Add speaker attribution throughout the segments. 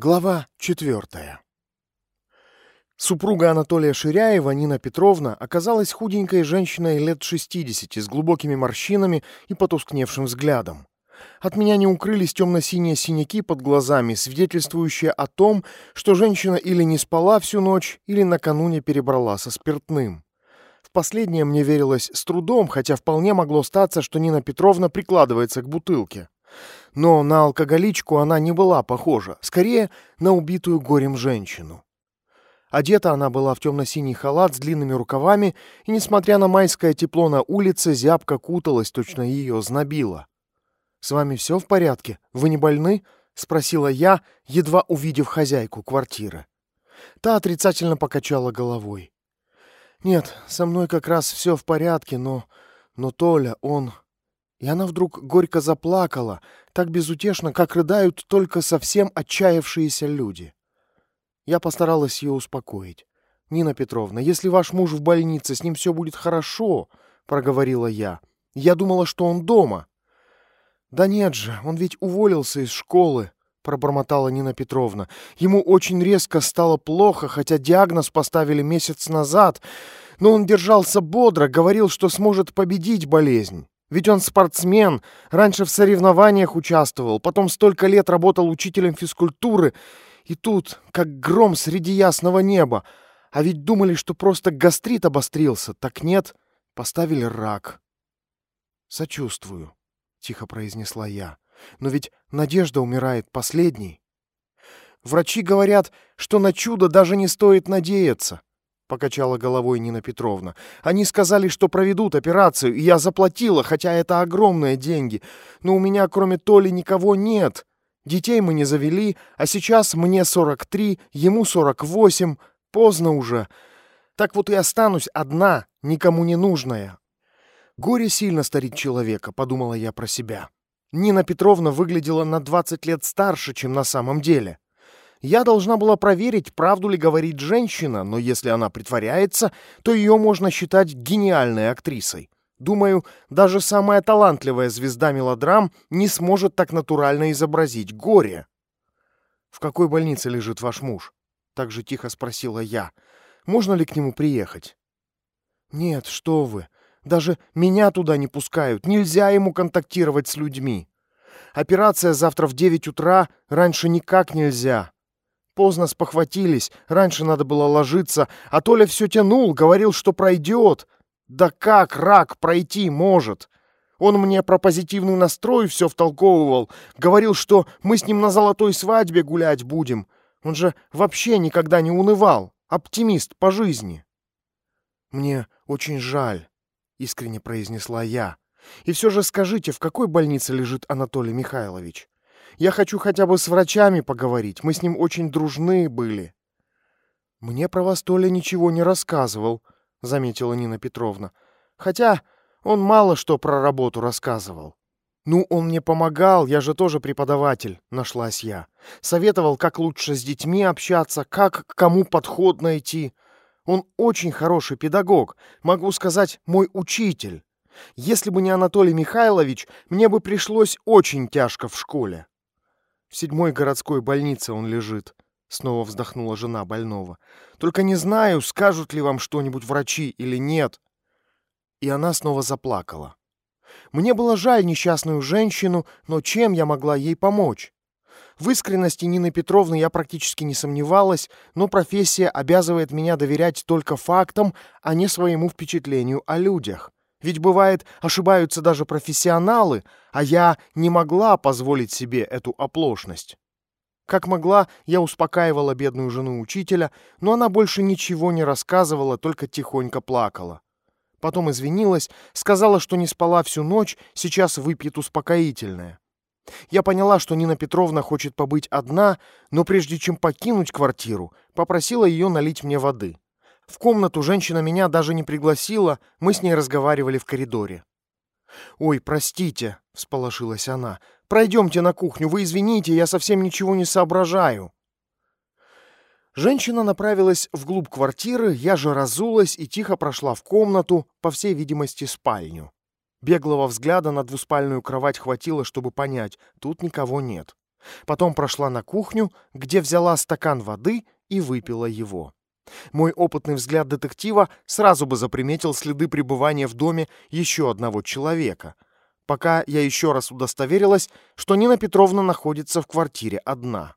Speaker 1: Глава четвертая. Супруга Анатолия Ширяева, Нина Петровна, оказалась худенькой женщиной лет 60 с глубокими морщинами и потускневшим взглядом. От меня не укрылись темно-синие синяки под глазами, свидетельствующие о том, что женщина или не спала всю ночь, или накануне перебрала со спиртным. В последнее мне верилось с трудом, хотя вполне могло статься, что Нина Петровна прикладывается к бутылке. Но на алкоголичку она не была похожа, скорее на убитую горем женщину. Одета она была в темно-синий халат с длинными рукавами, и, несмотря на майское тепло на улице, зябко куталась, точно ее знобило. «С вами все в порядке? Вы не больны?» — спросила я, едва увидев хозяйку квартиры. Та отрицательно покачала головой. «Нет, со мной как раз все в порядке, но... Но Толя, он... И она вдруг горько заплакала, так безутешно, как рыдают только совсем отчаявшиеся люди. Я постаралась ее успокоить. «Нина Петровна, если ваш муж в больнице, с ним все будет хорошо», — проговорила я. «Я думала, что он дома». «Да нет же, он ведь уволился из школы», — пробормотала Нина Петровна. «Ему очень резко стало плохо, хотя диагноз поставили месяц назад, но он держался бодро, говорил, что сможет победить болезнь». Ведь он спортсмен, раньше в соревнованиях участвовал, потом столько лет работал учителем физкультуры, и тут, как гром среди ясного неба. А ведь думали, что просто гастрит обострился. Так нет, поставили рак. «Сочувствую», — тихо произнесла я. «Но ведь надежда умирает последней. Врачи говорят, что на чудо даже не стоит надеяться. — покачала головой Нина Петровна. «Они сказали, что проведут операцию, и я заплатила, хотя это огромные деньги. Но у меня, кроме Толи, никого нет. Детей мы не завели, а сейчас мне 43, ему 48. Поздно уже. Так вот и останусь одна, никому не нужная». «Горе сильно старит человека», — подумала я про себя. Нина Петровна выглядела на 20 лет старше, чем на самом деле. Я должна была проверить, правду ли говорит женщина, но если она притворяется, то ее можно считать гениальной актрисой. Думаю, даже самая талантливая звезда мелодрам не сможет так натурально изобразить горе. «В какой больнице лежит ваш муж?» — так же тихо спросила я. «Можно ли к нему приехать?» «Нет, что вы. Даже меня туда не пускают. Нельзя ему контактировать с людьми. Операция завтра в девять утра, раньше никак нельзя. Поздно спохватились, раньше надо было ложиться, а Толя все тянул, говорил, что пройдет. Да как рак пройти может? Он мне про позитивный настрой все втолковывал, говорил, что мы с ним на золотой свадьбе гулять будем. Он же вообще никогда не унывал, оптимист по жизни. «Мне очень жаль», — искренне произнесла я. «И все же скажите, в какой больнице лежит Анатолий Михайлович?» Я хочу хотя бы с врачами поговорить. Мы с ним очень дружны были». «Мне про вас Толя ничего не рассказывал», — заметила Нина Петровна. «Хотя он мало что про работу рассказывал». «Ну, он мне помогал, я же тоже преподаватель», — нашлась я. Советовал, как лучше с детьми общаться, как к кому подход найти. Он очень хороший педагог, могу сказать, мой учитель. Если бы не Анатолий Михайлович, мне бы пришлось очень тяжко в школе. В седьмой городской больнице он лежит. Снова вздохнула жена больного. Только не знаю, скажут ли вам что-нибудь врачи или нет. И она снова заплакала. Мне было жаль несчастную женщину, но чем я могла ей помочь? В искренности Нины Петровны я практически не сомневалась, но профессия обязывает меня доверять только фактам, а не своему впечатлению о людях. Ведь бывает, ошибаются даже профессионалы, а я не могла позволить себе эту оплошность. Как могла, я успокаивала бедную жену учителя, но она больше ничего не рассказывала, только тихонько плакала. Потом извинилась, сказала, что не спала всю ночь, сейчас выпьет успокоительное. Я поняла, что Нина Петровна хочет побыть одна, но прежде чем покинуть квартиру, попросила ее налить мне воды. В комнату женщина меня даже не пригласила, мы с ней разговаривали в коридоре. «Ой, простите», — всполошилась она, — «пройдемте на кухню, вы извините, я совсем ничего не соображаю». Женщина направилась вглубь квартиры, я же разулась и тихо прошла в комнату, по всей видимости, спальню. Беглого взгляда на двуспальную кровать хватило, чтобы понять, тут никого нет. Потом прошла на кухню, где взяла стакан воды и выпила его. Мой опытный взгляд детектива сразу бы заприметил следы пребывания в доме еще одного человека, пока я еще раз удостоверилась, что Нина Петровна находится в квартире одна.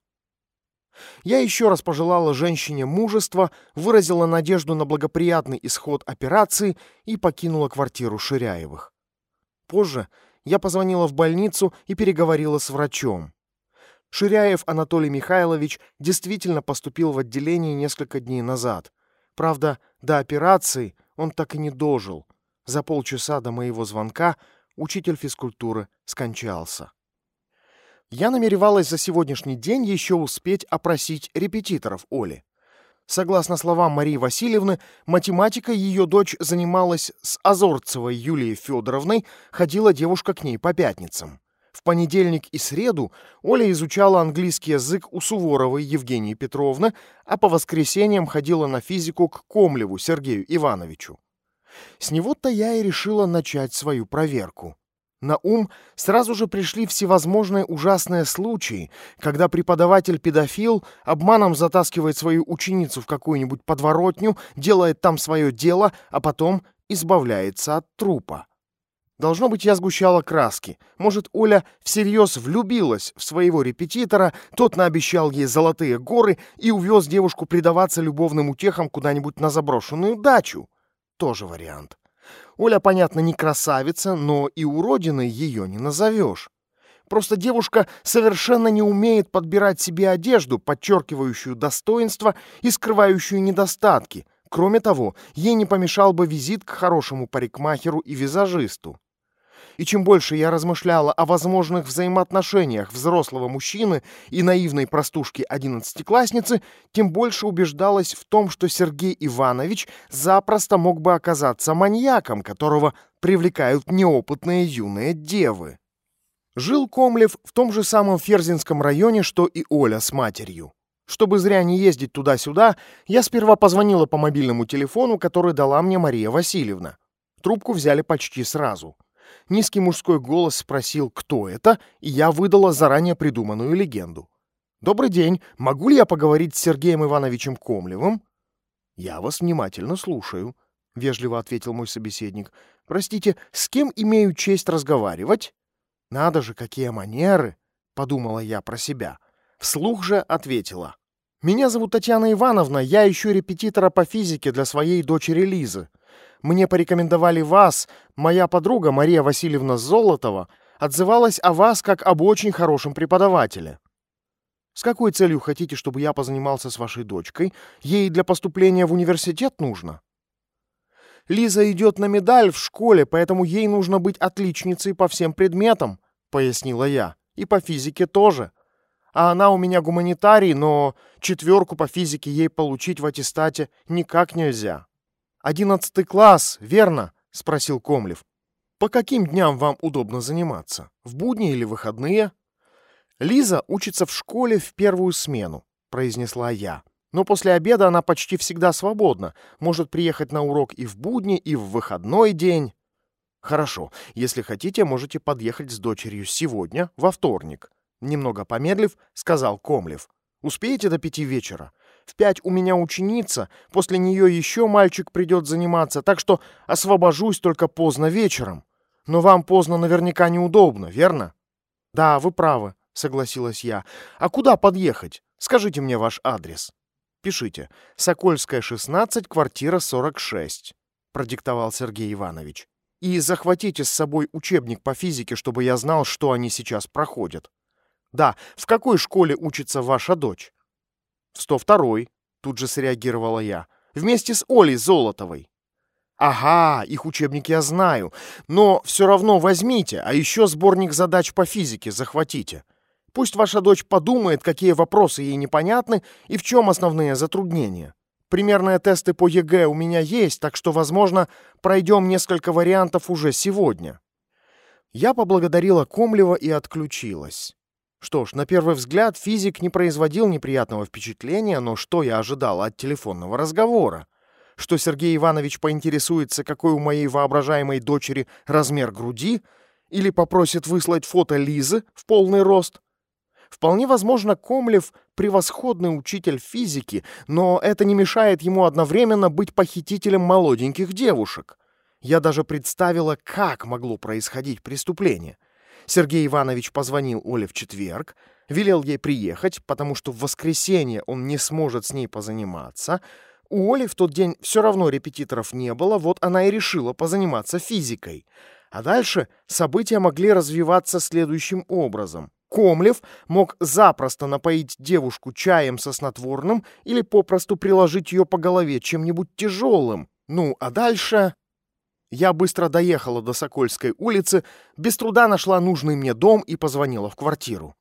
Speaker 1: Я еще раз пожелала женщине мужества, выразила надежду на благоприятный исход операции и покинула квартиру Ширяевых. Позже я позвонила в больницу и переговорила с врачом. Ширяев Анатолий Михайлович действительно поступил в отделение несколько дней назад. Правда, до операции он так и не дожил. За полчаса до моего звонка учитель физкультуры скончался. Я намеревалась за сегодняшний день еще успеть опросить репетиторов Оли. Согласно словам Марии Васильевны, математикой ее дочь занималась с Азорцевой Юлией Федоровной, ходила девушка к ней по пятницам. В понедельник и среду Оля изучала английский язык у Суворовой Евгении Петровны, а по воскресеньям ходила на физику к Комлеву Сергею Ивановичу. С него-то я и решила начать свою проверку. На ум сразу же пришли всевозможные ужасные случаи, когда преподаватель-педофил обманом затаскивает свою ученицу в какую-нибудь подворотню, делает там свое дело, а потом избавляется от трупа. Должно быть, я сгущала краски. Может, Оля всерьез влюбилась в своего репетитора, тот наобещал ей золотые горы и увез девушку предаваться любовным утехам куда-нибудь на заброшенную дачу. Тоже вариант. Оля, понятно, не красавица, но и уродиной ее не назовешь. Просто девушка совершенно не умеет подбирать себе одежду, подчеркивающую достоинства и скрывающую недостатки. Кроме того, ей не помешал бы визит к хорошему парикмахеру и визажисту. И чем больше я размышляла о возможных взаимоотношениях взрослого мужчины и наивной простушки-одиннадцатиклассницы, тем больше убеждалась в том, что Сергей Иванович запросто мог бы оказаться маньяком, которого привлекают неопытные юные девы. Жил Комлев в том же самом Ферзинском районе, что и Оля с матерью. Чтобы зря не ездить туда-сюда, я сперва позвонила по мобильному телефону, который дала мне Мария Васильевна. Трубку взяли почти сразу — Низкий мужской голос спросил, кто это, и я выдала заранее придуманную легенду. «Добрый день. Могу ли я поговорить с Сергеем Ивановичем Комлевым?» «Я вас внимательно слушаю», — вежливо ответил мой собеседник. «Простите, с кем имею честь разговаривать?» «Надо же, какие манеры!» — подумала я про себя. Вслух же ответила. «Меня зовут Татьяна Ивановна, я ищу репетитора по физике для своей дочери Лизы. Мне порекомендовали вас. Моя подруга Мария Васильевна Золотова отзывалась о вас как об очень хорошем преподавателе. С какой целью хотите, чтобы я позанимался с вашей дочкой? Ей для поступления в университет нужно? Лиза идет на медаль в школе, поэтому ей нужно быть отличницей по всем предметам, пояснила я. И по физике тоже. А она у меня гуманитарий, но четверку по физике ей получить в аттестате никак нельзя. «Одиннадцатый класс, верно?» — спросил Комлев. «По каким дням вам удобно заниматься? В будни или выходные?» «Лиза учится в школе в первую смену», — произнесла я. «Но после обеда она почти всегда свободна, может приехать на урок и в будни, и в выходной день». «Хорошо, если хотите, можете подъехать с дочерью сегодня, во вторник», — немного помедлив, сказал Комлев. «Успеете до пяти вечера? В пять у меня ученица, после нее еще мальчик придет заниматься, так что освобожусь только поздно вечером. Но вам поздно наверняка неудобно, верно? Да, вы правы, согласилась я. А куда подъехать? Скажите мне ваш адрес. Пишите. Сокольская, 16, квартира 46, продиктовал Сергей Иванович. И захватите с собой учебник по физике, чтобы я знал, что они сейчас проходят. Да, в какой школе учится ваша дочь? «В 102-й», — тут же среагировала я, — «вместе с Олей Золотовой». «Ага, их учебники я знаю, но все равно возьмите, а еще сборник задач по физике захватите. Пусть ваша дочь подумает, какие вопросы ей непонятны и в чем основные затруднения. Примерные тесты по ЕГЭ у меня есть, так что, возможно, пройдем несколько вариантов уже сегодня». Я поблагодарила Комлева и отключилась. Что ж, на первый взгляд физик не производил неприятного впечатления, но что я ожидала от телефонного разговора? Что Сергей Иванович поинтересуется, какой у моей воображаемой дочери размер груди, или попросит выслать фото Лизы в полный рост? Вполне возможно, Комлев — превосходный учитель физики, но это не мешает ему одновременно быть похитителем молоденьких девушек. Я даже представила, как могло происходить преступление. Сергей Иванович позвонил Оле в четверг, велел ей приехать, потому что в воскресенье он не сможет с ней позаниматься. У Оли в тот день все равно репетиторов не было, вот она и решила позаниматься физикой. А дальше события могли развиваться следующим образом. Комлев мог запросто напоить девушку чаем со снотворным или попросту приложить ее по голове чем-нибудь тяжелым. Ну, а дальше... Я быстро доехала до Сокольской улицы, без труда нашла нужный мне дом и позвонила в квартиру.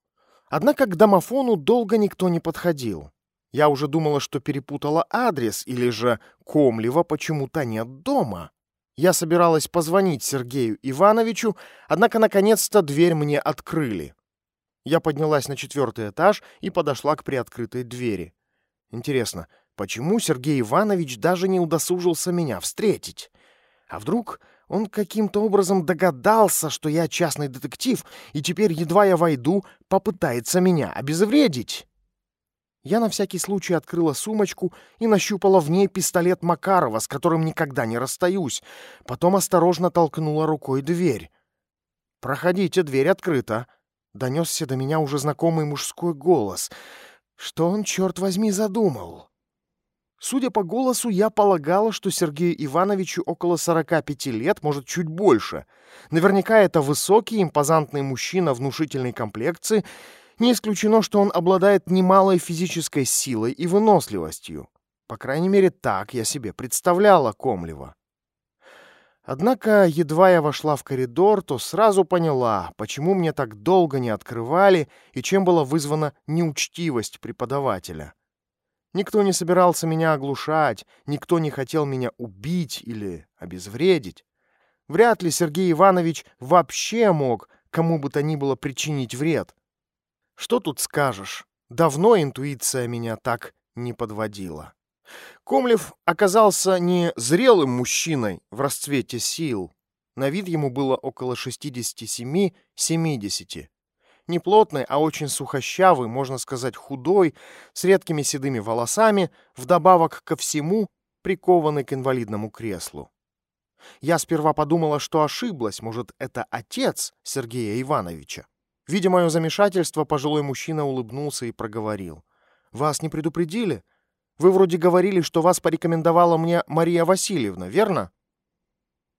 Speaker 1: Однако к домофону долго никто не подходил. Я уже думала, что перепутала адрес, или же Комлева почему-то нет дома. Я собиралась позвонить Сергею Ивановичу, однако наконец-то дверь мне открыли. Я поднялась на четвертый этаж и подошла к приоткрытой двери. Интересно, почему Сергей Иванович даже не удосужился меня встретить? А вдруг он каким-то образом догадался, что я частный детектив, и теперь, едва я войду, попытается меня обезвредить? Я на всякий случай открыла сумочку и нащупала в ней пистолет Макарова, с которым никогда не расстаюсь. Потом осторожно толкнула рукой дверь. «Проходите, дверь открыта», — донесся до меня уже знакомый мужской голос. «Что он, черт возьми, задумал?» Судя по голосу, я полагала, что Сергею Ивановичу около 45 лет, может, чуть больше. Наверняка это высокий, импозантный мужчина внушительной комплекции. Не исключено, что он обладает немалой физической силой и выносливостью. По крайней мере, так я себе представляла Комлева. Однако, едва я вошла в коридор, то сразу поняла, почему мне так долго не открывали и чем была вызвана неучтивость преподавателя. Никто не собирался меня оглушать, никто не хотел меня убить или обезвредить. Вряд ли Сергей Иванович вообще мог кому бы то ни было причинить вред. Что тут скажешь? Давно интуиция меня так не подводила. Комлев оказался не зрелым мужчиной в расцвете сил. На вид ему было около 67-70 не плотный, а очень сухощавый, можно сказать, худой, с редкими седыми волосами, вдобавок ко всему прикованный к инвалидному креслу. Я сперва подумала, что ошиблась, может, это отец Сергея Ивановича. Видя мое замешательство, пожилой мужчина улыбнулся и проговорил. «Вас не предупредили? Вы вроде говорили, что вас порекомендовала мне Мария Васильевна, верно?»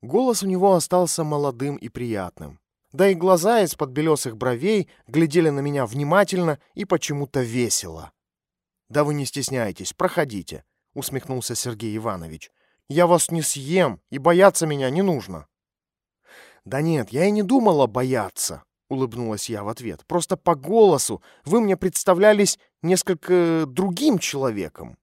Speaker 1: Голос у него остался молодым и приятным. Да и глаза из-под белесых бровей глядели на меня внимательно и почему-то весело. «Да вы не стесняйтесь, проходите», — усмехнулся Сергей Иванович. «Я вас не съем, и бояться меня не нужно». «Да нет, я и не думала бояться», — улыбнулась я в ответ. «Просто по голосу вы мне представлялись несколько другим человеком».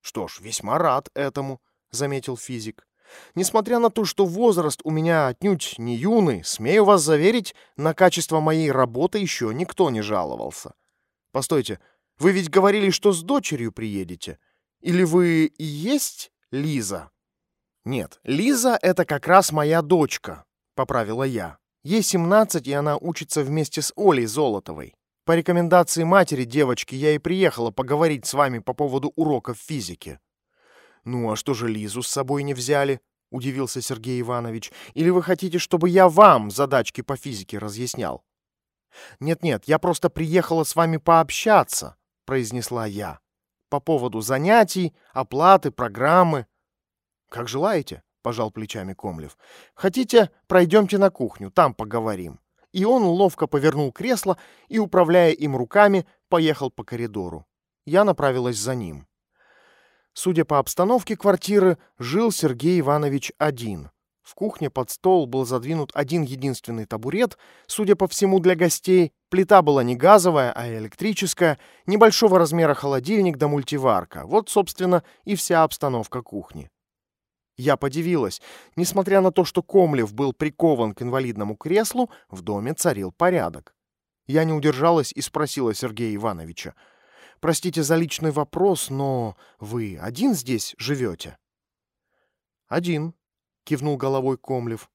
Speaker 1: «Что ж, весьма рад этому», — заметил физик. Несмотря на то, что возраст у меня отнюдь не юный, смею вас заверить, на качество моей работы еще никто не жаловался. Постойте, вы ведь говорили, что с дочерью приедете? Или вы и есть Лиза? Нет, Лиза — это как раз моя дочка, — поправила я. Ей 17, и она учится вместе с Олей Золотовой. По рекомендации матери девочки я и приехала поговорить с вами по поводу уроков физики. «Ну а что же Лизу с собой не взяли?» — удивился Сергей Иванович. «Или вы хотите, чтобы я вам задачки по физике разъяснял?» «Нет-нет, я просто приехала с вами пообщаться», — произнесла я. «По поводу занятий, оплаты, программы». «Как желаете», — пожал плечами Комлев. «Хотите, пройдемте на кухню, там поговорим». И он ловко повернул кресло и, управляя им руками, поехал по коридору. Я направилась за ним. Судя по обстановке квартиры, жил Сергей Иванович один. В кухне под стол был задвинут один единственный табурет, судя по всему, для гостей. Плита была не газовая, а электрическая, небольшого размера холодильник да мультиварка. Вот, собственно, и вся обстановка кухни. Я подивилась. Несмотря на то, что Комлев был прикован к инвалидному креслу, в доме царил порядок. Я не удержалась и спросила Сергея Ивановича — Простите за личный вопрос, но вы один здесь живете?» «Один», — кивнул головой Комлев.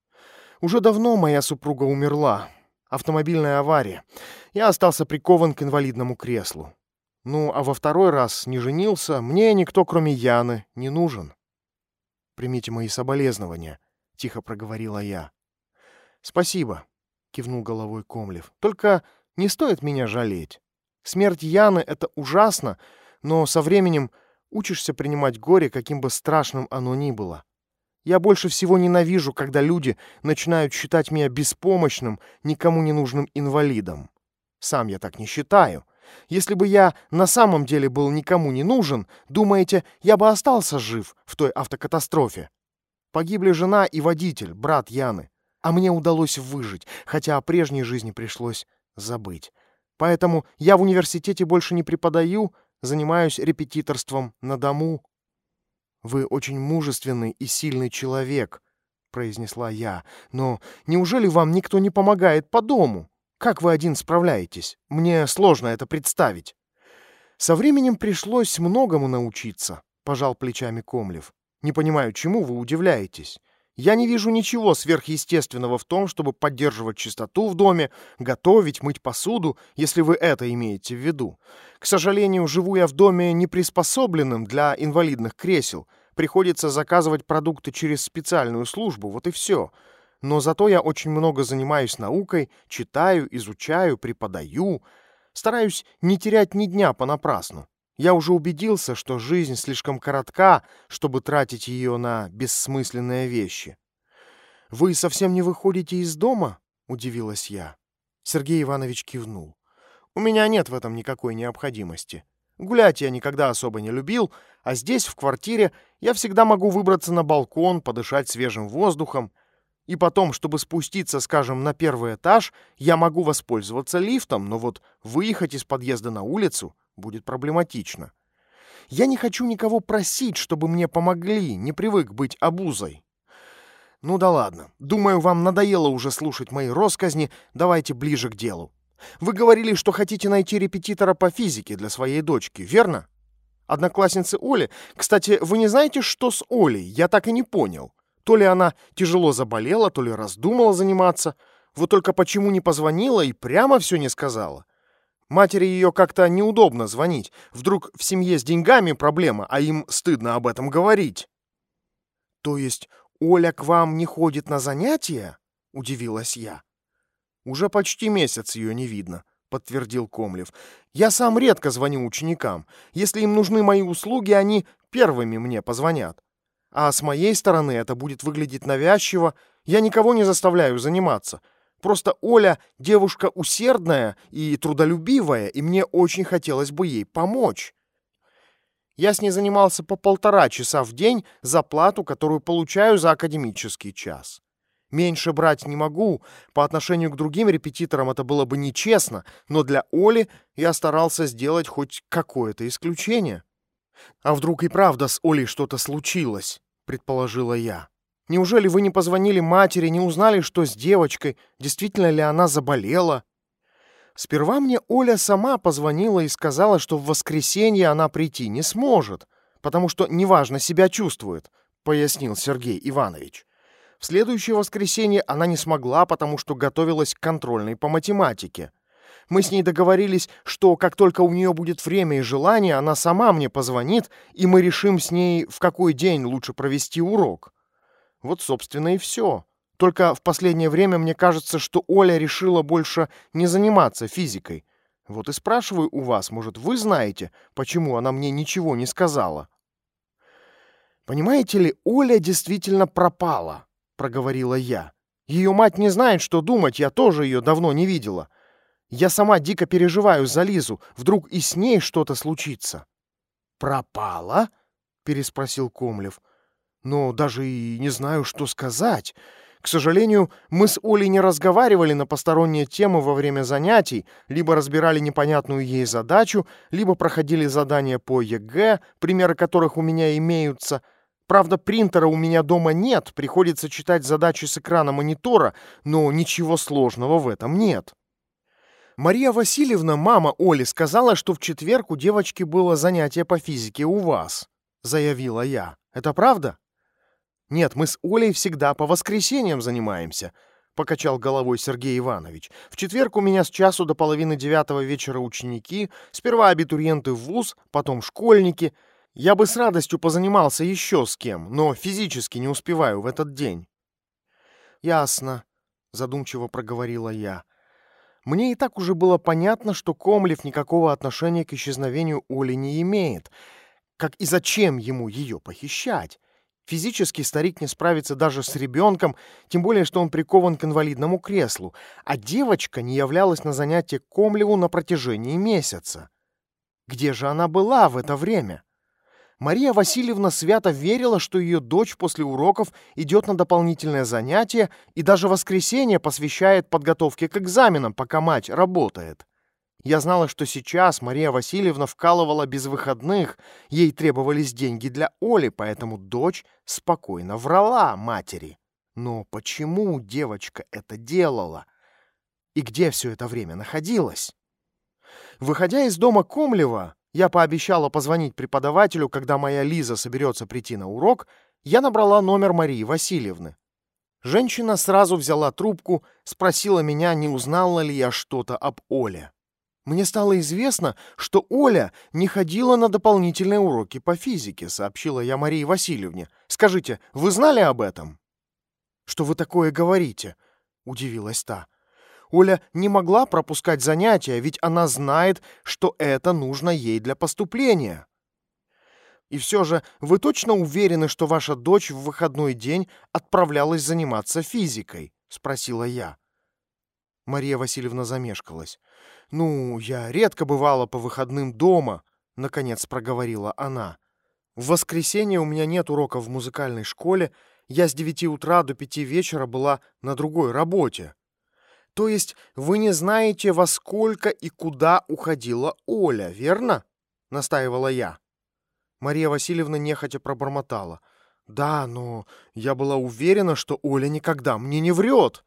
Speaker 1: «Уже давно моя супруга умерла. Автомобильная авария. Я остался прикован к инвалидному креслу. Ну, а во второй раз не женился, мне никто, кроме Яны, не нужен. Примите мои соболезнования, — тихо проговорила я. Спасибо, — кивнул головой Комлев. Только не стоит меня жалеть. Смерть Яны — это ужасно, но со временем учишься принимать горе, каким бы страшным оно ни было. Я больше всего ненавижу, когда люди начинают считать меня беспомощным, никому не нужным инвалидом. Сам я так не считаю. Если бы я на самом деле был никому не нужен, думаете, я бы остался жив в той автокатастрофе? Погибли жена и водитель, брат Яны. А мне удалось выжить, хотя о прежней жизни пришлось забыть. Поэтому я в университете больше не преподаю, занимаюсь репетиторством на дому. «Вы очень мужественный и сильный человек», — произнесла я. «Но неужели вам никто не помогает по дому? Как вы один справляетесь? Мне сложно это представить». «Со временем пришлось многому научиться», — пожал плечами Комлев. «Не понимаю, чему вы удивляетесь. Я не вижу ничего сверхъестественного в том, чтобы поддерживать чистоту в доме, готовить, мыть посуду, если вы это имеете в виду. К сожалению, живу я в доме неприспособленным для инвалидных кресел. Приходится заказывать продукты через специальную службу, вот и все. Но зато я очень много занимаюсь наукой, читаю, изучаю, преподаю. Стараюсь не терять ни дня понапрасну. Я уже убедился, что жизнь слишком коротка, чтобы тратить ее на бессмысленные вещи. «Вы совсем не выходите из дома?» — удивилась я. Сергей Иванович кивнул. «У меня нет в этом никакой необходимости. Гулять я никогда особо не любил, а здесь, в квартире, я всегда могу выбраться на балкон, подышать свежим воздухом. И потом, чтобы спуститься, скажем, на первый этаж, я могу воспользоваться лифтом, но вот выехать из подъезда на улицу будет проблематично. Я не хочу никого просить, чтобы мне помогли, не привык быть обузой. Ну да ладно. Думаю, вам надоело уже слушать мои росказни, давайте ближе к делу. Вы говорили, что хотите найти репетитора по физике для своей дочки, верно? Одноклассницы Оли. Кстати, вы не знаете, что с Олей? Я так и не понял. То ли она тяжело заболела, то ли раздумала заниматься. Вот только почему не позвонила и прямо все не сказала? Матери ее как-то неудобно звонить. Вдруг в семье с деньгами проблема, а им стыдно об этом говорить. То есть Оля к вам не ходит на занятия? Удивилась я. Уже почти месяц ее не видно, подтвердил Комлев. Я сам редко звоню ученикам. Если им нужны мои услуги, они первыми мне позвонят. А с моей стороны это будет выглядеть навязчиво. Я никого не заставляю заниматься. Просто Оля девушка усердная и трудолюбивая, и мне очень хотелось бы ей помочь. Я с ней занимался по полтора часа в день за плату, которую получаю за академический час. Меньше брать не могу, по отношению к другим репетиторам это было бы нечестно, но для Оли я старался сделать хоть какое-то исключение. А вдруг и правда с Олей что-то случилось, предположила я. Неужели вы не позвонили матери, не узнали, что с девочкой, действительно ли она заболела? Сперва мне Оля сама позвонила и сказала, что в воскресенье она прийти не сможет, потому что неважно себя чувствует, пояснил Сергей Иванович. В следующее воскресенье она не смогла, потому что готовилась к контрольной по математике. Мы с ней договорились, что как только у нее будет время и желание, она сама мне позвонит, и мы решим с ней, в какой день лучше провести урок. Вот, собственно, и все. Только в последнее время мне кажется, что Оля решила больше не заниматься физикой. Вот и спрашиваю у вас, может, вы знаете, почему она мне ничего не сказала? Понимаете ли, Оля действительно пропала, проговорила я. Ее мать не знает, что думать, я тоже ее давно не видела. Я сама дико переживаю за Лизу, вдруг и с ней что-то случится. Пропала? переспросил Комлев но даже и не знаю, что сказать. К сожалению, мы с Олей не разговаривали на посторонние темы во время занятий, либо разбирали непонятную ей задачу, либо проходили задания по ЕГЭ, примеры которых у меня имеются. Правда, принтера у меня дома нет, приходится читать задачи с экрана монитора, но ничего сложного в этом нет. Мария Васильевна, мама Оли, сказала, что в четверг у девочки было занятие по физике у вас, заявила я. Это правда? Нет, мы с Олей всегда по воскресеньям занимаемся. покачал головой Сергей Иванович. В четверг у меня с часу до половины девятого вечера ученики, сперва абитуриенты в вуз, потом школьники. Я бы с радостью позанимался еще с кем, но физически не успеваю в этот день. Ясно, задумчиво проговорила я. Мне и так уже было понятно, что Комлев никакого отношения к исчезновению Оли не имеет. Как и зачем ему ее похищать? Физически старик не справится даже с ребенком, тем более, что он прикован к инвалидному креслу, а девочка не являлась на занятие Комлеву на протяжении месяца. Где же она была в это время? Мария Васильевна свято верила, что ее дочь после уроков идет на дополнительное занятие и даже воскресенье посвящает подготовке к экзаменам, пока мать работает. Я знала, что сейчас Мария Васильевна вкалывала без выходных, ей требовались деньги для Оли, поэтому дочь спокойно врала матери. Но почему девочка это делала? И где все это время находилась? Выходя из дома Комлева, я пообещала позвонить преподавателю, когда моя Лиза соберется прийти на урок, я набрала номер Марии Васильевны. Женщина сразу взяла трубку, спросила меня, не узнала ли я что-то об Оле. Мне стало известно, что Оля не ходила на дополнительные уроки по физике, сообщила я Марии Васильевне. Скажите, вы знали об этом? Что вы такое говорите? удивилась та. Оля не могла пропускать занятия, ведь она знает, что это нужно ей для поступления. И все же, вы точно уверены, что ваша дочь в выходной день отправлялась заниматься физикой? спросила я. Мария Васильевна замешкалась. «Ну, я редко бывала по выходным дома», — наконец проговорила она. «В воскресенье у меня нет уроков в музыкальной школе, я с девяти утра до пяти вечера была на другой работе». «То есть вы не знаете, во сколько и куда уходила Оля, верно?» — настаивала я. Мария Васильевна нехотя пробормотала. «Да, но я была уверена, что Оля никогда мне не врет!» —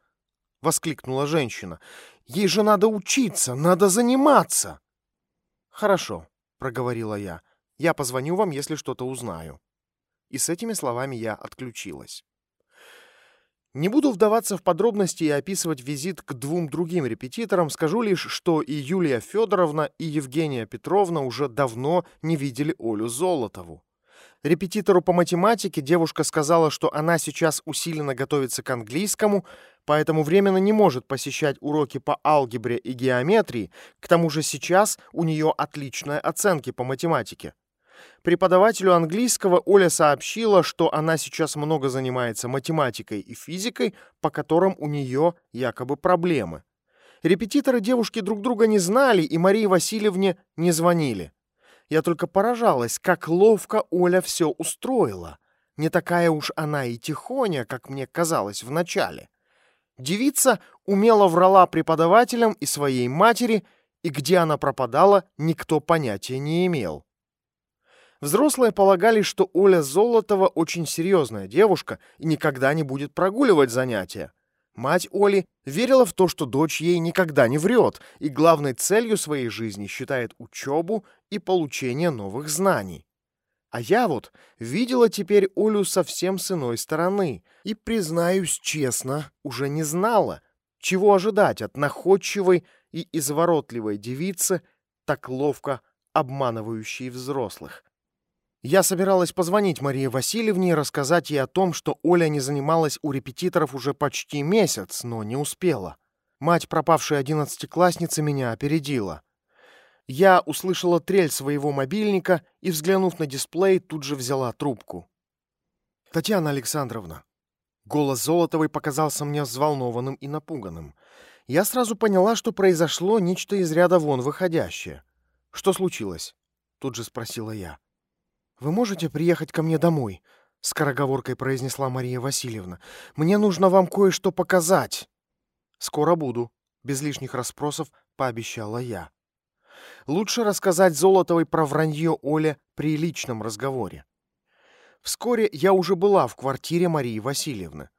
Speaker 1: воскликнула женщина. «Ей же надо учиться, надо заниматься!» «Хорошо», — проговорила я. «Я позвоню вам, если что-то узнаю». И с этими словами я отключилась. Не буду вдаваться в подробности и описывать визит к двум другим репетиторам, скажу лишь, что и Юлия Федоровна, и Евгения Петровна уже давно не видели Олю Золотову. Репетитору по математике девушка сказала, что она сейчас усиленно готовится к английскому, поэтому временно не может посещать уроки по алгебре и геометрии, к тому же сейчас у нее отличные оценки по математике. Преподавателю английского Оля сообщила, что она сейчас много занимается математикой и физикой, по которым у нее якобы проблемы. Репетиторы девушки друг друга не знали и Марии Васильевне не звонили. Я только поражалась, как ловко Оля все устроила. Не такая уж она и тихоня, как мне казалось вначале. Девица умело врала преподавателям и своей матери, и где она пропадала, никто понятия не имел. Взрослые полагали, что Оля Золотова очень серьезная девушка и никогда не будет прогуливать занятия. Мать Оли верила в то, что дочь ей никогда не врет, и главной целью своей жизни считает учебу и получение новых знаний. А я вот видела теперь Олю совсем с иной стороны и, признаюсь честно, уже не знала, чего ожидать от находчивой и изворотливой девицы, так ловко обманывающей взрослых. Я собиралась позвонить Марии Васильевне и рассказать ей о том, что Оля не занималась у репетиторов уже почти месяц, но не успела. Мать пропавшей одиннадцатиклассницы меня опередила. Я услышала трель своего мобильника и, взглянув на дисплей, тут же взяла трубку. «Татьяна Александровна». Голос Золотовой показался мне взволнованным и напуганным. Я сразу поняла, что произошло нечто из ряда вон выходящее. «Что случилось?» — тут же спросила я. «Вы можете приехать ко мне домой?» — скороговоркой произнесла Мария Васильевна. «Мне нужно вам кое-что показать». «Скоро буду», — без лишних расспросов пообещала я. Лучше рассказать Золотовой про вранье Оле при личном разговоре. Вскоре я уже была в квартире Марии Васильевны.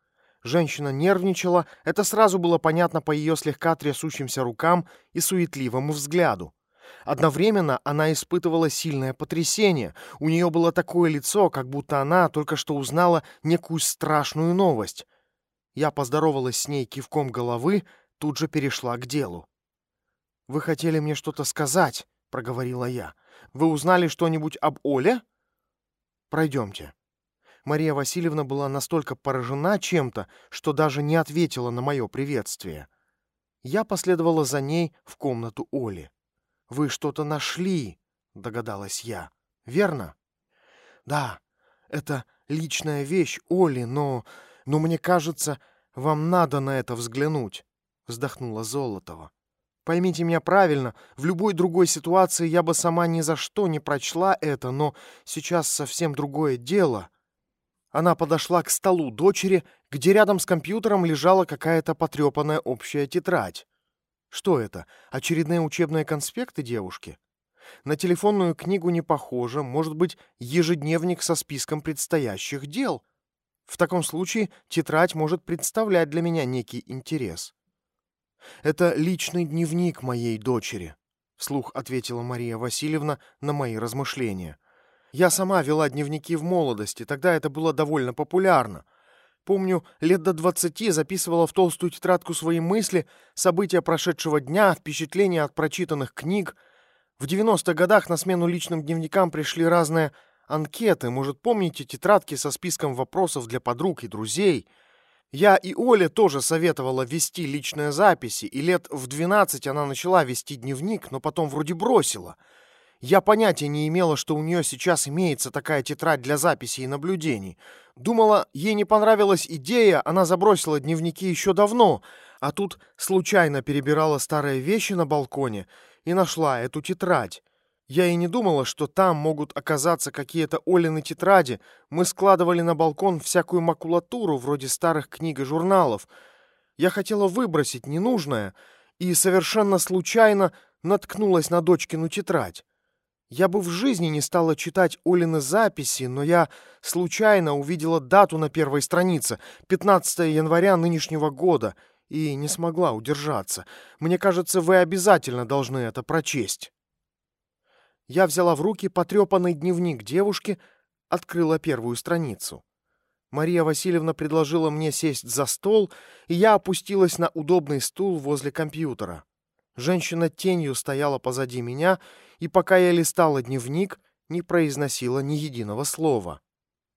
Speaker 1: Женщина нервничала, это сразу было понятно по ее слегка трясущимся рукам и суетливому взгляду. Одновременно она испытывала сильное потрясение. У нее было такое лицо, как будто она только что узнала некую страшную новость. Я поздоровалась с ней кивком головы, тут же перешла к делу. «Вы хотели мне что-то сказать?» — проговорила я. «Вы узнали что-нибудь об Оле?» «Пройдемте». Мария Васильевна была настолько поражена чем-то, что даже не ответила на мое приветствие. Я последовала за ней в комнату Оли. «Вы что-то нашли», — догадалась я. «Верно?» «Да, это личная вещь Оли, но... но мне кажется, вам надо на это взглянуть», — вздохнула Золотова. Поймите меня правильно, в любой другой ситуации я бы сама ни за что не прочла это, но сейчас совсем другое дело. Она подошла к столу дочери, где рядом с компьютером лежала какая-то потрепанная общая тетрадь. Что это? Очередные учебные конспекты девушки? На телефонную книгу не похоже, может быть, ежедневник со списком предстоящих дел. В таком случае тетрадь может представлять для меня некий интерес. Это личный дневник моей дочери, вслух ответила Мария Васильевна на мои размышления. Я сама вела дневники в молодости, тогда это было довольно популярно. Помню, лет до двадцати записывала в толстую тетрадку свои мысли, события прошедшего дня, впечатления от прочитанных книг. В 90-х годах на смену личным дневникам пришли разные анкеты. Может, помните тетрадки со списком вопросов для подруг и друзей? Я и Оле тоже советовала вести личные записи, и лет в 12 она начала вести дневник, но потом вроде бросила — я понятия не имела, что у нее сейчас имеется такая тетрадь для записей и наблюдений. Думала, ей не понравилась идея, она забросила дневники еще давно, а тут случайно перебирала старые вещи на балконе и нашла эту тетрадь. Я и не думала, что там могут оказаться какие-то Олины тетради. Мы складывали на балкон всякую макулатуру, вроде старых книг и журналов. Я хотела выбросить ненужное и совершенно случайно наткнулась на дочкину тетрадь. Я бы в жизни не стала читать Олины записи, но я случайно увидела дату на первой странице, 15 января нынешнего года, и не смогла удержаться. Мне кажется, вы обязательно должны это прочесть. Я взяла в руки потрепанный дневник девушки, открыла первую страницу. Мария Васильевна предложила мне сесть за стол, и я опустилась на удобный стул возле компьютера. Женщина тенью стояла позади меня и пока я листала дневник, не произносила ни единого слова.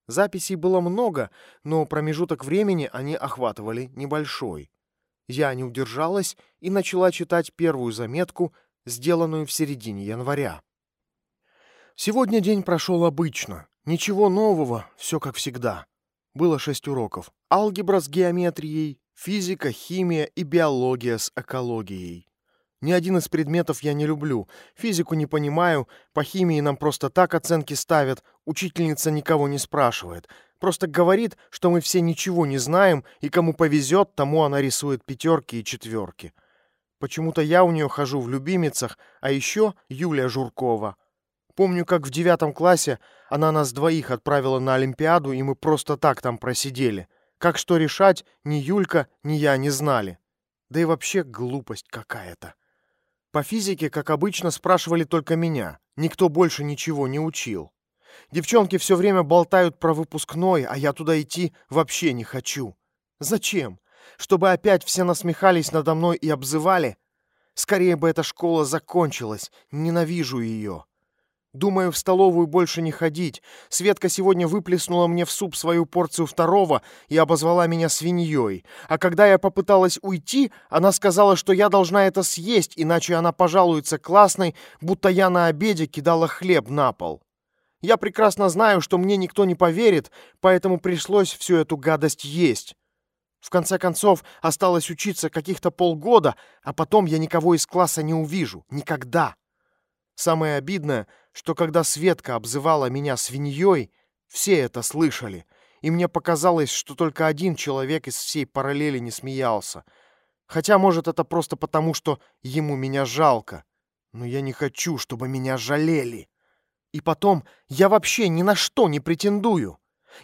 Speaker 1: Записей было много, но промежуток времени они охватывали небольшой. Я не удержалась и начала читать первую заметку, сделанную в середине января. Сегодня день прошел обычно. Ничего нового, все как всегда. Было шесть уроков. Алгебра с геометрией, физика, химия и биология с экологией. Ни один из предметов я не люблю. Физику не понимаю, по химии нам просто так оценки ставят, учительница никого не спрашивает. Просто говорит, что мы все ничего не знаем, и кому повезет, тому она рисует пятерки и четверки. Почему-то я у нее хожу в любимицах, а еще Юлия Журкова. Помню, как в девятом классе она нас двоих отправила на Олимпиаду, и мы просто так там просидели. Как что решать, ни Юлька, ни я не знали. Да и вообще глупость какая-то. По физике, как обычно, спрашивали только меня. Никто больше ничего не учил. Девчонки все время болтают про выпускной, а я туда идти вообще не хочу. Зачем? Чтобы опять все насмехались надо мной и обзывали? Скорее бы эта школа закончилась. Ненавижу ее. Думаю, в столовую больше не ходить. Светка сегодня выплеснула мне в суп свою порцию второго и обозвала меня свиньей. А когда я попыталась уйти, она сказала, что я должна это съесть, иначе она пожалуется классной, будто я на обеде кидала хлеб на пол. Я прекрасно знаю, что мне никто не поверит, поэтому пришлось всю эту гадость есть. В конце концов, осталось учиться каких-то полгода, а потом я никого из класса не увижу. Никогда. Самое обидное, что когда Светка обзывала меня свиньей, все это слышали, и мне показалось, что только один человек из всей параллели не смеялся. Хотя, может, это просто потому, что ему меня жалко. Но я не хочу, чтобы меня жалели. И потом, я вообще ни на что не претендую.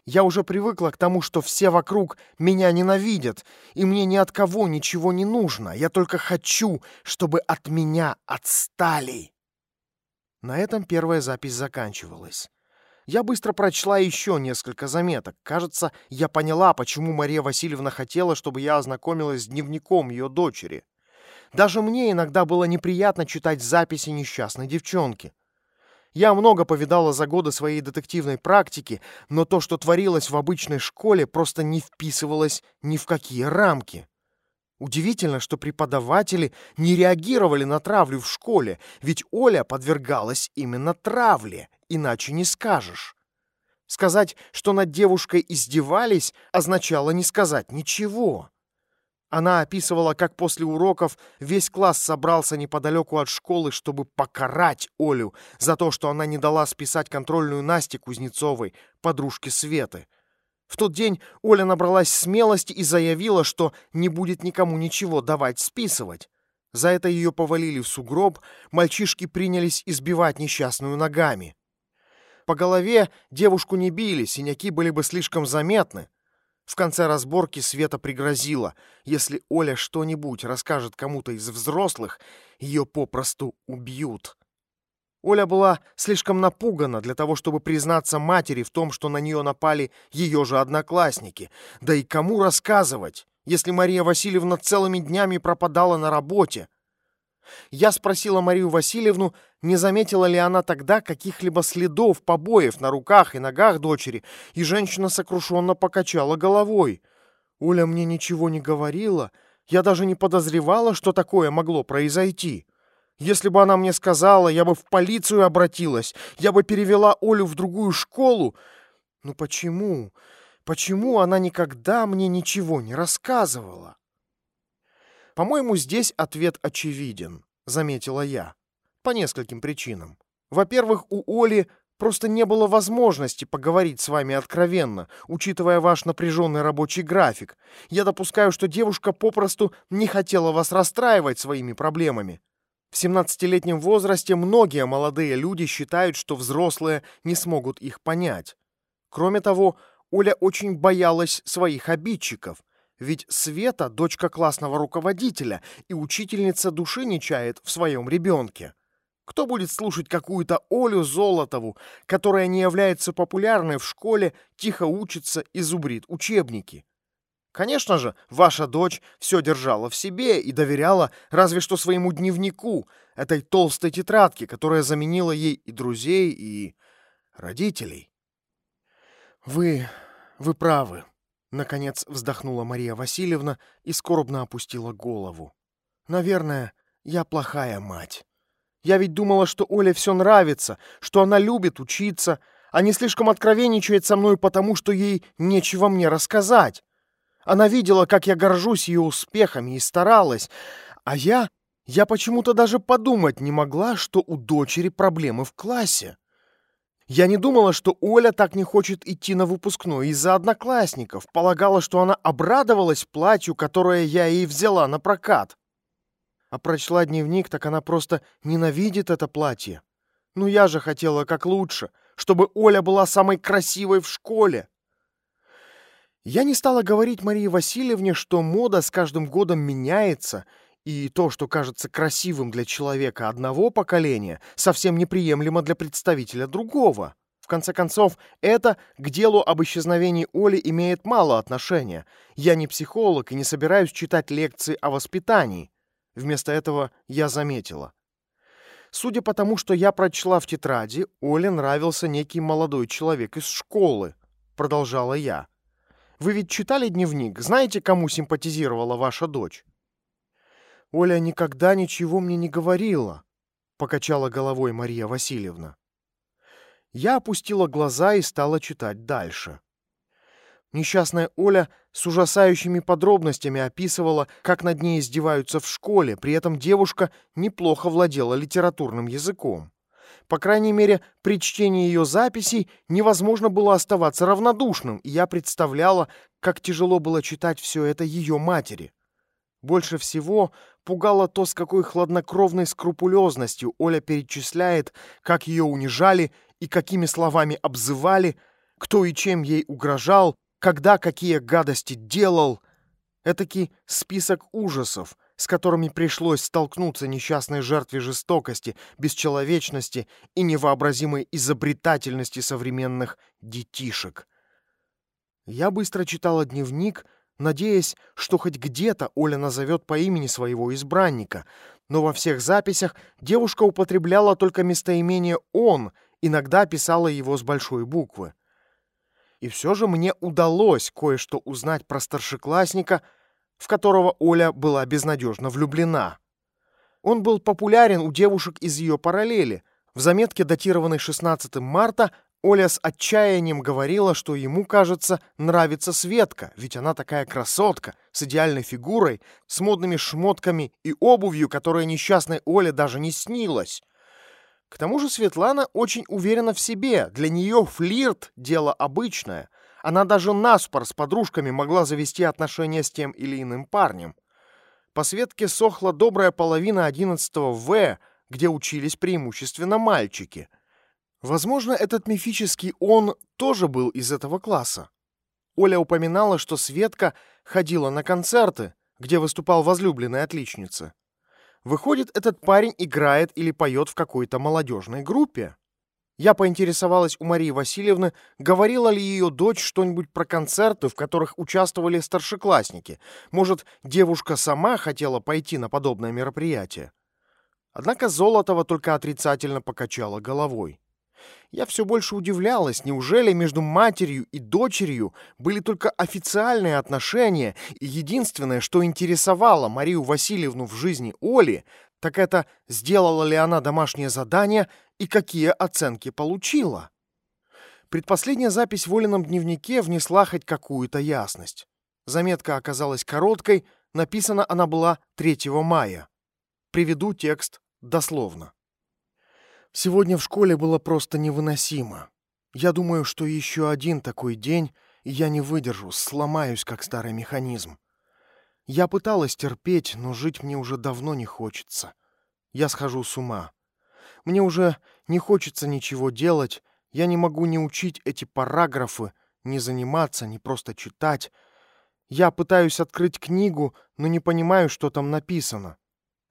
Speaker 1: Я уже привыкла к тому, что все вокруг меня ненавидят, и мне ни от кого ничего не нужно. Я только хочу, чтобы от меня отстали. На этом первая запись заканчивалась. Я быстро прочла еще несколько заметок. Кажется, я поняла, почему Мария Васильевна хотела, чтобы я ознакомилась с дневником ее дочери. Даже мне иногда было неприятно читать записи несчастной девчонки. Я много повидала за годы своей детективной практики, но то, что творилось в обычной школе, просто не вписывалось ни в какие рамки. Удивительно, что преподаватели не реагировали на травлю в школе, ведь Оля подвергалась именно травле, иначе не скажешь. Сказать, что над девушкой издевались, означало не сказать ничего. Она описывала, как после уроков весь класс собрался неподалеку от школы, чтобы покарать Олю за то, что она не дала списать контрольную Насте Кузнецовой, подружке Светы. В тот день Оля набралась смелости и заявила, что не будет никому ничего давать списывать. За это ее повалили в сугроб, мальчишки принялись избивать несчастную ногами. По голове девушку не били, синяки были бы слишком заметны. В конце разборки Света пригрозила, если Оля что-нибудь расскажет кому-то из взрослых, ее попросту убьют. Оля была слишком напугана для того, чтобы признаться матери в том, что на нее напали ее же одноклассники. Да и кому рассказывать, если Мария Васильевна целыми днями пропадала на работе? Я спросила Марию Васильевну, не заметила ли она тогда каких-либо следов побоев на руках и ногах дочери, и женщина сокрушенно покачала головой. Оля мне ничего не говорила, я даже не подозревала, что такое могло произойти. Если бы она мне сказала, я бы в полицию обратилась, я бы перевела Олю в другую школу. Ну почему? Почему она никогда мне ничего не рассказывала? По-моему, здесь ответ очевиден, заметила я. По нескольким причинам. Во-первых, у Оли просто не было возможности поговорить с вами откровенно, учитывая ваш напряженный рабочий график. Я допускаю, что девушка попросту не хотела вас расстраивать своими проблемами. В 17-летнем возрасте многие молодые люди считают, что взрослые не смогут их понять. Кроме того, Оля очень боялась своих обидчиков, ведь Света — дочка классного руководителя, и учительница души не чает в своем ребенке. Кто будет слушать какую-то Олю Золотову, которая не является популярной в школе, тихо учится и зубрит учебники? Конечно же, ваша дочь все держала в себе и доверяла разве что своему дневнику, этой толстой тетрадке, которая заменила ей и друзей, и родителей. Вы... вы правы, Наконец вздохнула Мария Васильевна и скорбно опустила голову. «Наверное, я плохая мать. Я ведь думала, что Оле все нравится, что она любит учиться, а не слишком откровенничает со мной потому, что ей нечего мне рассказать. Она видела, как я горжусь ее успехами и старалась, а я... Я почему-то даже подумать не могла, что у дочери проблемы в классе. Я не думала, что Оля так не хочет идти на выпускной из-за одноклассников. Полагала, что она обрадовалась платью, которое я ей взяла на прокат. А прочла дневник, так она просто ненавидит это платье. Ну я же хотела как лучше, чтобы Оля была самой красивой в школе. Я не стала говорить Марии Васильевне, что мода с каждым годом меняется, и то, что кажется красивым для человека одного поколения, совсем неприемлемо для представителя другого. В конце концов, это к делу об исчезновении Оли имеет мало отношения. Я не психолог и не собираюсь читать лекции о воспитании. Вместо этого я заметила. Судя по тому, что я прочла в тетради, Оле нравился некий молодой человек из школы, продолжала я. Вы ведь читали дневник, знаете, кому симпатизировала ваша дочь? Оля никогда ничего мне не говорила, покачала головой Мария Васильевна. Я опустила глаза и стала читать дальше. Несчастная Оля с ужасающими подробностями описывала, как над ней издеваются в школе, при этом девушка неплохо владела литературным языком. По крайней мере, при чтении ее записей невозможно было оставаться равнодушным, и я представляла, как тяжело было читать все это ее матери. Больше всего пугало то, с какой хладнокровной скрупулезностью Оля перечисляет, как ее унижали и какими словами обзывали, кто и чем ей угрожал, когда какие гадости делал. Этакий список ужасов, с которыми пришлось столкнуться несчастной жертве жестокости, бесчеловечности и невообразимой изобретательности современных детишек. Я быстро читала дневник, надеясь, что хоть где-то Оля назовет по имени своего избранника, но во всех записях девушка употребляла только местоимение «он», иногда писала его с большой буквы. И все же мне удалось кое-что узнать про старшеклассника, в которого Оля была безнадежно влюблена. Он был популярен у девушек из ее параллели. В заметке, датированной 16 марта, Оля с отчаянием говорила, что ему, кажется, нравится Светка, ведь она такая красотка, с идеальной фигурой, с модными шмотками и обувью, которая несчастной Оле даже не снилась. К тому же Светлана очень уверена в себе. Для нее флирт — дело обычное. Она даже наспор с подружками могла завести отношения с тем или иным парнем. По Светке сохла добрая половина 11 В, где учились преимущественно мальчики. Возможно, этот мифический «он» тоже был из этого класса. Оля упоминала, что Светка ходила на концерты, где выступал возлюбленный отличницы. Выходит, этот парень играет или поет в какой-то молодежной группе. Я поинтересовалась у Марии Васильевны, говорила ли ее дочь что-нибудь про концерты, в которых участвовали старшеклассники. Может, девушка сама хотела пойти на подобное мероприятие. Однако Золотова только отрицательно покачала головой. Я все больше удивлялась, неужели между матерью и дочерью были только официальные отношения, и единственное, что интересовало Марию Васильевну в жизни Оли, так это сделала ли она домашнее задание и какие оценки получила. Предпоследняя запись в Олином дневнике внесла хоть какую-то ясность. Заметка оказалась короткой, написана она была 3 мая. Приведу текст дословно. Сегодня в школе было просто невыносимо. Я думаю, что еще один такой день, и я не выдержу, сломаюсь, как старый механизм. Я пыталась терпеть, но жить мне уже давно не хочется. Я схожу с ума. Мне уже не хочется ничего делать, я не могу ни учить эти параграфы, ни заниматься, ни просто читать. Я пытаюсь открыть книгу, но не понимаю, что там написано.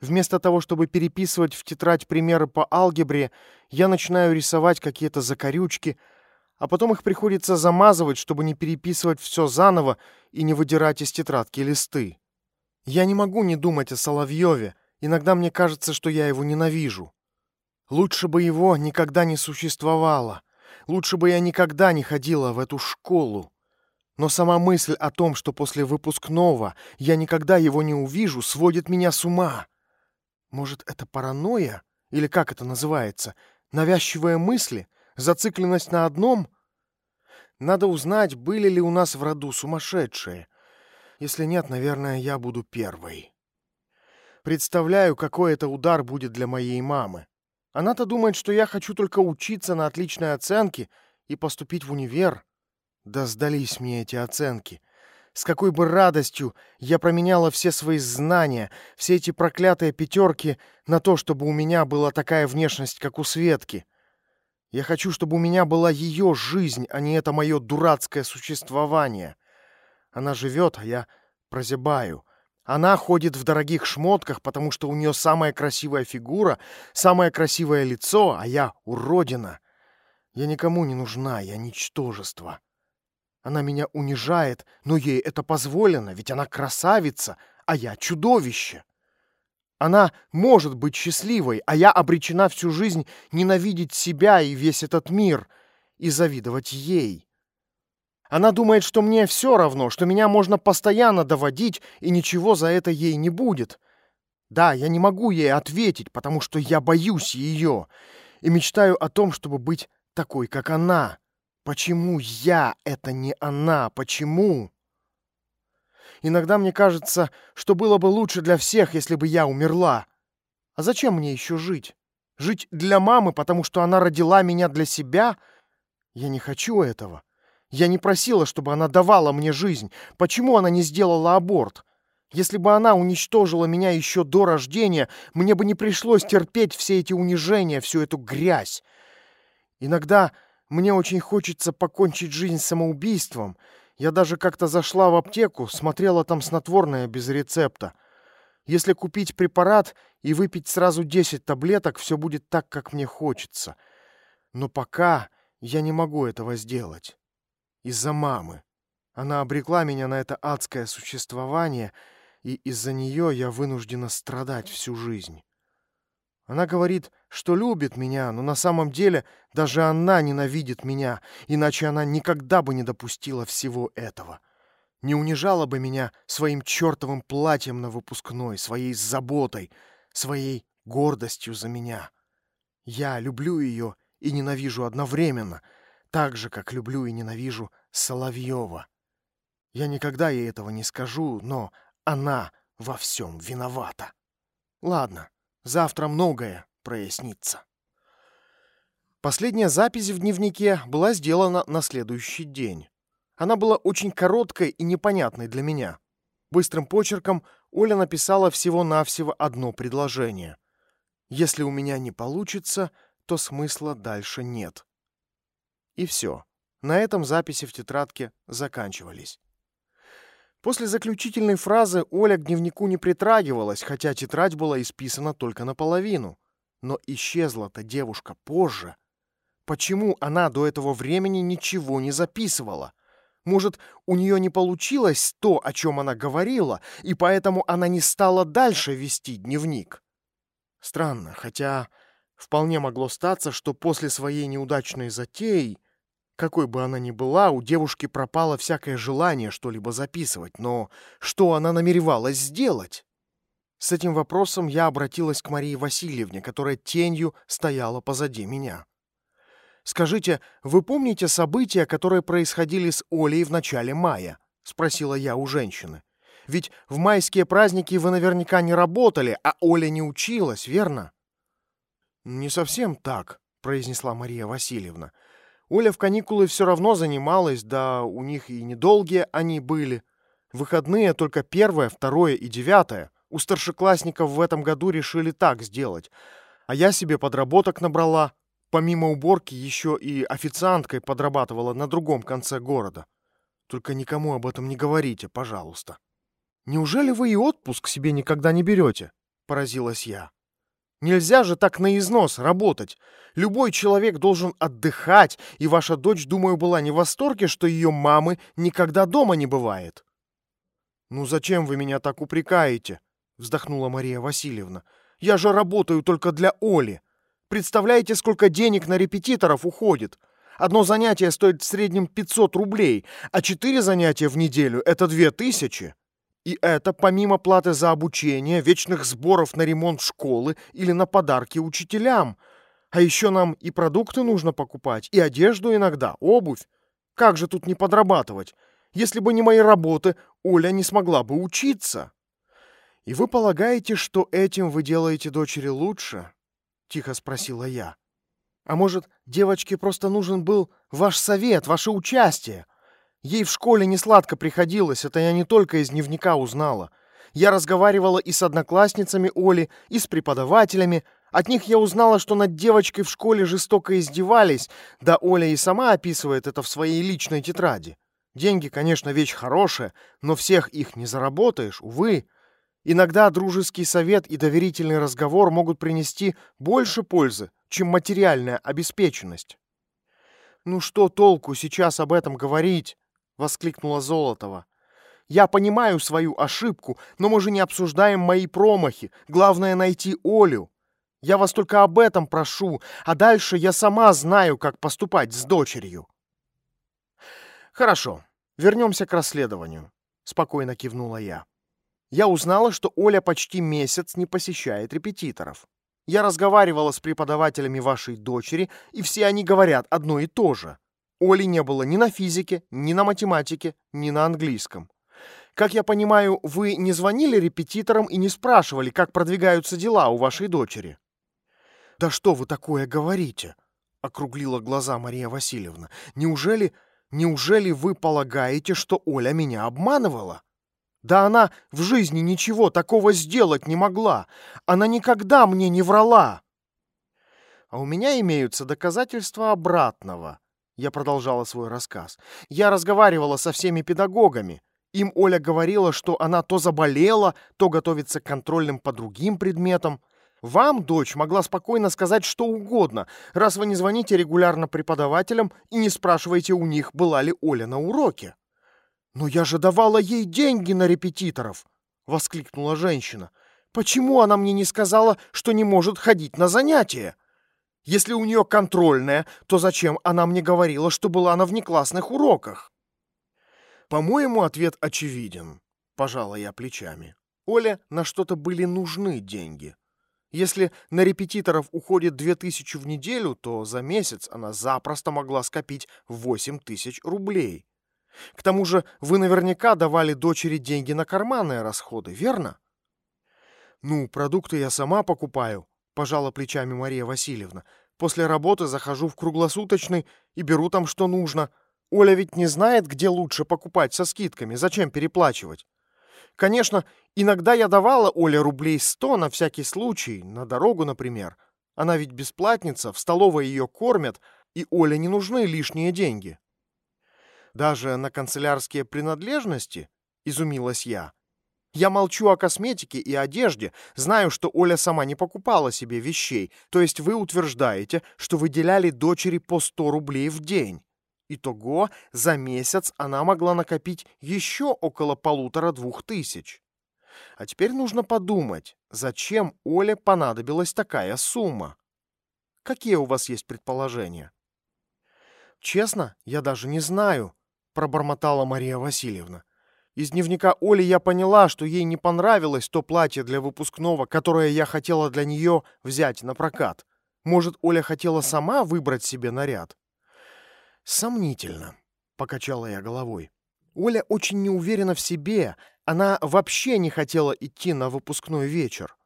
Speaker 1: Вместо того, чтобы переписывать в тетрадь примеры по алгебре, я начинаю рисовать какие-то закорючки, а потом их приходится замазывать, чтобы не переписывать все заново и не выдирать из тетрадки листы. Я не могу не думать о Соловьеве, иногда мне кажется, что я его ненавижу. Лучше бы его никогда не существовало, лучше бы я никогда не ходила в эту школу. Но сама мысль о том, что после выпускного я никогда его не увижу, сводит меня с ума. Может, это паранойя? Или как это называется? Навязчивые мысли? Зацикленность на одном? Надо узнать, были ли у нас в роду сумасшедшие. Если нет, наверное, я буду первой. Представляю, какой это удар будет для моей мамы. Она-то думает, что я хочу только учиться на отличной оценке и поступить в универ. Да сдались мне эти оценки. С какой бы радостью я променяла все свои знания, все эти проклятые пятерки на то, чтобы у меня была такая внешность, как у Светки. Я хочу, чтобы у меня была ее жизнь, а не это мое дурацкое существование. Она живет, а я прозябаю. Она ходит в дорогих шмотках, потому что у нее самая красивая фигура, самое красивое лицо, а я уродина. Я никому не нужна, я ничтожество. Она меня унижает, но ей это позволено, ведь она красавица, а я чудовище. Она может быть счастливой, а я обречена всю жизнь ненавидеть себя и весь этот мир и завидовать ей. Она думает, что мне все равно, что меня можно постоянно доводить, и ничего за это ей не будет. Да, я не могу ей ответить, потому что я боюсь ее и мечтаю о том, чтобы быть такой, как она. Почему я — это не она? Почему? Иногда мне кажется, что было бы лучше для всех, если бы я умерла. А зачем мне еще жить? Жить для мамы, потому что она родила меня для себя? Я не хочу этого. Я не просила, чтобы она давала мне жизнь. Почему она не сделала аборт? Если бы она уничтожила меня еще до рождения, мне бы не пришлось терпеть все эти унижения, всю эту грязь. Иногда мне очень хочется покончить жизнь самоубийством. Я даже как-то зашла в аптеку, смотрела там снотворное без рецепта. Если купить препарат и выпить сразу 10 таблеток, все будет так, как мне хочется. Но пока я не могу этого сделать. Из-за мамы. Она обрекла меня на это адское существование, и из-за нее я вынуждена страдать всю жизнь. Она говорит, что любит меня, но на самом деле даже она ненавидит меня, иначе она никогда бы не допустила всего этого. Не унижала бы меня своим чертовым платьем на выпускной, своей заботой, своей гордостью за меня. Я люблю ее и ненавижу одновременно, так же, как люблю и ненавижу Соловьева. Я никогда ей этого не скажу, но она во всем виновата. Ладно. Завтра многое прояснится. Последняя запись в дневнике была сделана на следующий день. Она была очень короткой и непонятной для меня. Быстрым почерком Оля написала всего-навсего одно предложение. «Если у меня не получится, то смысла дальше нет». И все. На этом записи в тетрадке заканчивались. После заключительной фразы Оля к дневнику не притрагивалась, хотя тетрадь была исписана только наполовину. Но исчезла-то девушка позже. Почему она до этого времени ничего не записывала? Может, у нее не получилось то, о чем она говорила, и поэтому она не стала дальше вести дневник? Странно, хотя вполне могло статься, что после своей неудачной затеи какой бы она ни была, у девушки пропало всякое желание что-либо записывать, но что она намеревалась сделать? С этим вопросом я обратилась к Марии Васильевне, которая тенью стояла позади меня. «Скажите, вы помните события, которые происходили с Олей в начале мая?» — спросила я у женщины. «Ведь в майские праздники вы наверняка не работали, а Оля не училась, верно?» «Не совсем так», — произнесла Мария Васильевна. Оля в каникулы все равно занималась, да у них и недолгие они были. Выходные только первое, второе и девятое. У старшеклассников в этом году решили так сделать. А я себе подработок набрала. Помимо уборки еще и официанткой подрабатывала на другом конце города. Только никому об этом не говорите, пожалуйста. Неужели вы и отпуск себе никогда не берете? Поразилась я. Нельзя же так на износ работать. Любой человек должен отдыхать, и ваша дочь, думаю, была не в восторге, что ее мамы никогда дома не бывает. «Ну зачем вы меня так упрекаете?» — вздохнула Мария Васильевна. «Я же работаю только для Оли. Представляете, сколько денег на репетиторов уходит? Одно занятие стоит в среднем 500 рублей, а четыре занятия в неделю — это две тысячи. И это помимо платы за обучение, вечных сборов на ремонт школы или на подарки учителям. А еще нам и продукты нужно покупать, и одежду иногда, обувь. Как же тут не подрабатывать? Если бы не мои работы, Оля не смогла бы учиться. И вы полагаете, что этим вы делаете дочери лучше? Тихо спросила я. А может, девочке просто нужен был ваш совет, ваше участие? Ей в школе не сладко приходилось, это я не только из дневника узнала. Я разговаривала и с одноклассницами Оли, и с преподавателями. От них я узнала, что над девочкой в школе жестоко издевались, да Оля и сама описывает это в своей личной тетради. Деньги, конечно, вещь хорошая, но всех их не заработаешь, увы. Иногда дружеский совет и доверительный разговор могут принести больше пользы, чем материальная обеспеченность. Ну что толку сейчас об этом говорить? Воскликнула Золотова. Я понимаю свою ошибку, но мы же не обсуждаем мои промахи. Главное найти Олю. Я вас только об этом прошу, а дальше я сама знаю, как поступать с дочерью. Хорошо, вернемся к расследованию, спокойно кивнула я. Я узнала, что Оля почти месяц не посещает репетиторов. Я разговаривала с преподавателями вашей дочери, и все они говорят одно и то же. Оли не было ни на физике, ни на математике, ни на английском. Как я понимаю, вы не звонили репетиторам и не спрашивали, как продвигаются дела у вашей дочери? Да что вы такое говорите? округлила глаза Мария Васильевна. Неужели, неужели вы полагаете, что Оля меня обманывала? Да она в жизни ничего такого сделать не могла. Она никогда мне не врала. А у меня имеются доказательства обратного, я продолжала свой рассказ. Я разговаривала со всеми педагогами. Им Оля говорила, что она то заболела, то готовится к контрольным по другим предметам. Вам, дочь, могла спокойно сказать что угодно, раз вы не звоните регулярно преподавателям и не спрашиваете у них, была ли Оля на уроке. «Но я же давала ей деньги на репетиторов!» — воскликнула женщина. «Почему она мне не сказала, что не может ходить на занятия? Если у нее контрольная, то зачем она мне говорила, что была на внеклассных уроках?» По-моему, ответ очевиден. Пожала я плечами. Оле на что-то были нужны деньги. Если на репетиторов уходит две тысячи в неделю, то за месяц она запросто могла скопить восемь тысяч рублей. К тому же вы наверняка давали дочери деньги на карманные расходы, верно? Ну, продукты я сама покупаю, пожала плечами Мария Васильевна. После работы захожу в круглосуточный и беру там что нужно. Оля ведь не знает, где лучше покупать со скидками, зачем переплачивать. Конечно, иногда я давала Оле рублей сто на всякий случай, на дорогу, например. Она ведь бесплатница, в столовой ее кормят, и Оле не нужны лишние деньги. Даже на канцелярские принадлежности, изумилась я. Я молчу о косметике и одежде, знаю, что Оля сама не покупала себе вещей, то есть вы утверждаете, что выделяли дочери по 100 рублей в день. Итого за месяц она могла накопить еще около полутора-двух тысяч. А теперь нужно подумать, зачем Оле понадобилась такая сумма? Какие у вас есть предположения? Честно, я даже не знаю, пробормотала Мария Васильевна. Из дневника Оли я поняла, что ей не понравилось то платье для выпускного, которое я хотела для нее взять на прокат. Может, Оля хотела сама выбрать себе наряд? «Сомнительно», — покачала я головой. Оля очень не уверена в себе. Она вообще не хотела идти на выпускной вечер.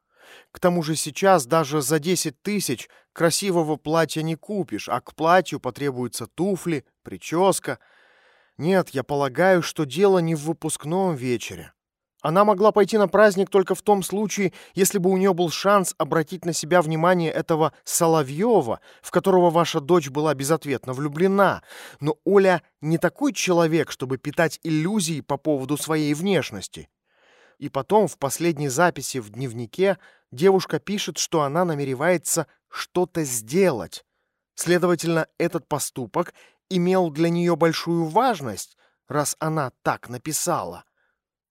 Speaker 1: К тому же сейчас даже за 10 тысяч красивого платья не купишь, а к платью потребуются туфли, прическа. Нет, я полагаю, что дело не в выпускном вечере. Она могла пойти на праздник только в том случае, если бы у нее был шанс обратить на себя внимание этого Соловьева, в которого ваша дочь была безответно влюблена. Но Оля не такой человек, чтобы питать иллюзии по поводу своей внешности. И потом, в последней записи в дневнике, девушка пишет, что она намеревается что-то сделать. Следовательно, этот поступок имел для нее большую важность, раз она так написала.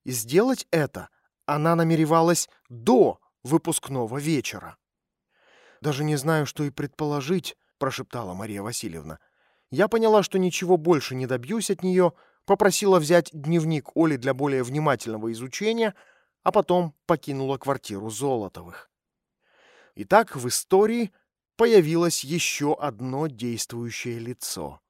Speaker 1: И сделать это она намеревалась до выпускного вечера. «Даже не знаю, что и предположить», — прошептала Мария Васильевна. Я поняла, что ничего больше не добьюсь от нее, попросила взять дневник Оли для более внимательного изучения, а потом покинула квартиру Золотовых. Итак, в истории появилось еще одно действующее лицо.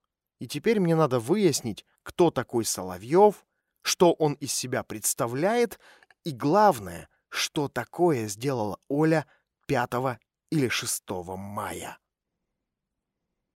Speaker 1: И теперь мне надо выяснить, кто такой Соловьев, что он из себя представляет и, главное, что такое сделала Оля 5 или 6 мая.